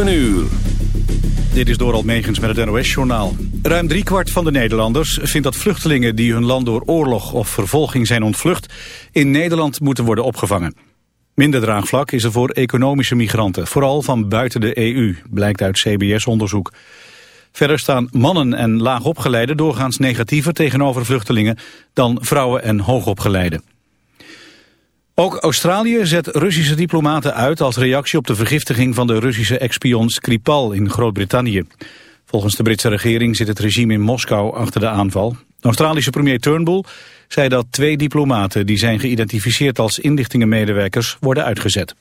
7 uur. Dit is Doral Megens met het NOS-journaal. Ruim driekwart van de Nederlanders vindt dat vluchtelingen die hun land door oorlog of vervolging zijn ontvlucht in Nederland moeten worden opgevangen. Minder draagvlak is er voor economische migranten, vooral van buiten de EU, blijkt uit CBS-onderzoek. Verder staan mannen en laagopgeleiden doorgaans negatiever tegenover vluchtelingen dan vrouwen en hoogopgeleiden. Ook Australië zet Russische diplomaten uit als reactie op de vergiftiging van de Russische ex-spion Skripal in Groot-Brittannië. Volgens de Britse regering zit het regime in Moskou achter de aanval. Australische premier Turnbull zei dat twee diplomaten die zijn geïdentificeerd als inlichtingenmedewerkers worden uitgezet.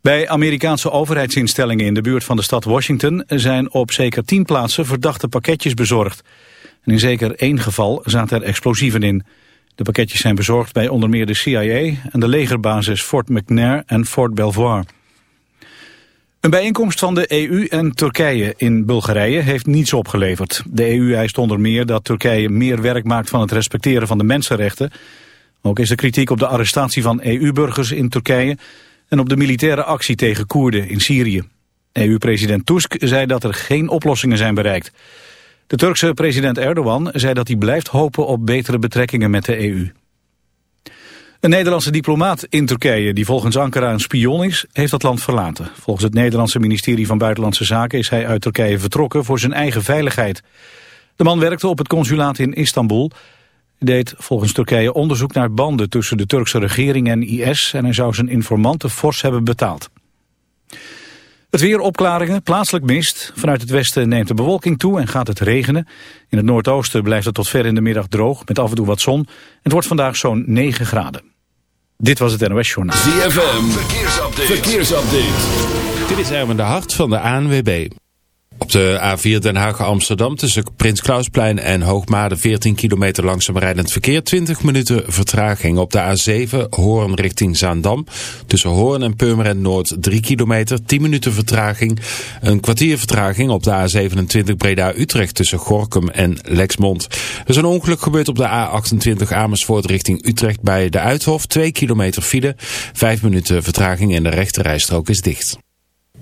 Bij Amerikaanse overheidsinstellingen in de buurt van de stad Washington zijn op zeker tien plaatsen verdachte pakketjes bezorgd. In zeker één geval zaten er explosieven in. De pakketjes zijn bezorgd bij onder meer de CIA en de legerbasis Fort McNair en Fort Belvoir. Een bijeenkomst van de EU en Turkije in Bulgarije heeft niets opgeleverd. De EU eist onder meer dat Turkije meer werk maakt van het respecteren van de mensenrechten. Ook is er kritiek op de arrestatie van EU-burgers in Turkije en op de militaire actie tegen Koerden in Syrië. EU-president Tusk zei dat er geen oplossingen zijn bereikt. De Turkse president Erdogan zei dat hij blijft hopen op betere betrekkingen met de EU. Een Nederlandse diplomaat in Turkije, die volgens Ankara een spion is, heeft dat land verlaten. Volgens het Nederlandse ministerie van Buitenlandse Zaken is hij uit Turkije vertrokken voor zijn eigen veiligheid. De man werkte op het consulaat in Istanbul. Deed volgens Turkije onderzoek naar banden tussen de Turkse regering en IS en hij zou zijn informanten fors hebben betaald. Het weer opklaringen, plaatselijk mist. Vanuit het westen neemt de bewolking toe en gaat het regenen. In het noordoosten blijft het tot ver in de middag droog met af en toe wat zon. Het wordt vandaag zo'n 9 graden. Dit was het NOS Journaal. ZFM, verkeersupdate. verkeersupdate. Dit is Erwin de Hart van de ANWB. Op de A4 Den Haag-Amsterdam tussen Prins Klausplein en Hoogmade 14 kilometer langzaam rijdend verkeer. 20 minuten vertraging op de A7 Hoorn richting Zaandam. Tussen Hoorn en Purmerend Noord 3 kilometer. 10 minuten vertraging. Een kwartier vertraging op de A27 Breda-Utrecht tussen Gorkum en Lexmond. Er is een ongeluk gebeurd op de A28 Amersfoort richting Utrecht bij de Uithof. 2 kilometer file. 5 minuten vertraging en de rechterrijstrook is dicht.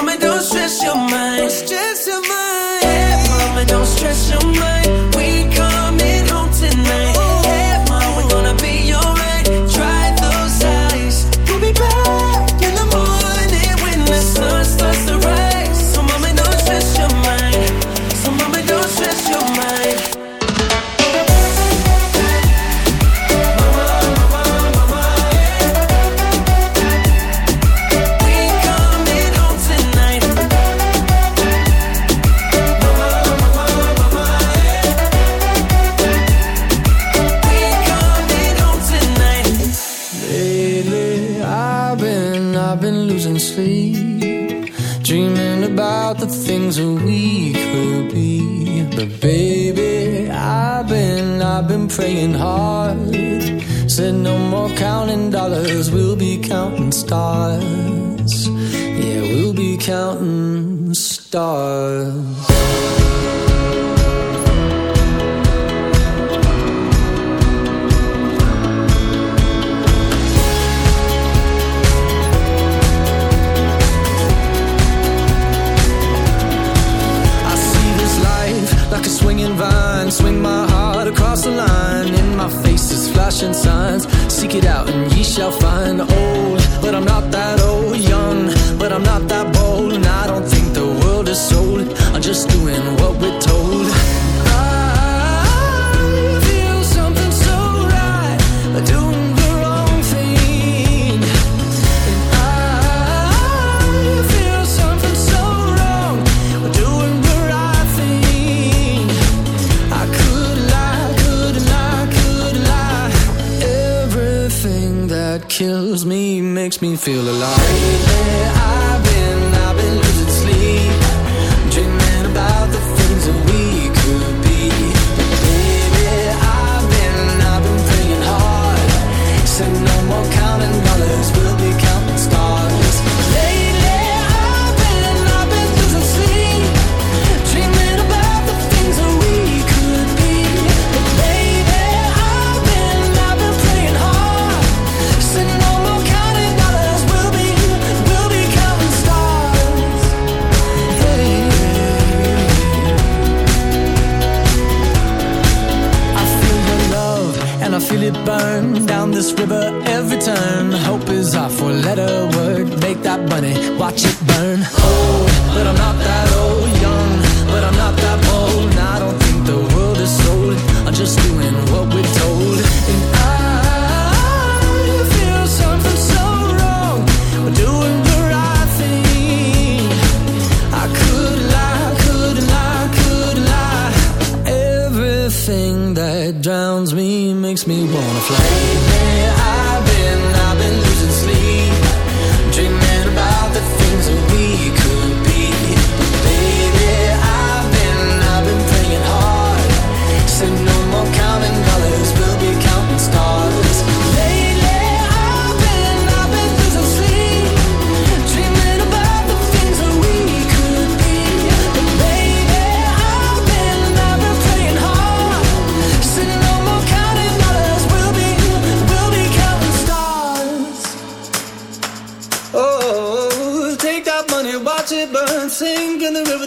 Mama, don't stress your mind. star. feel alive.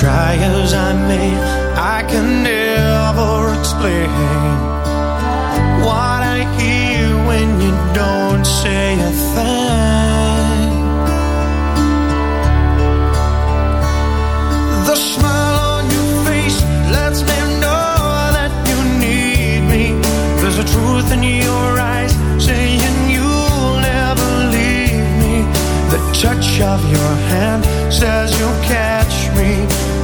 Try as I may, I can never explain what I hear when you don't say a thing. The smile on your face lets me know that you need me. There's a truth in your eyes saying you'll never leave me. The touch of your hand says you'll catch me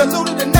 Saluted and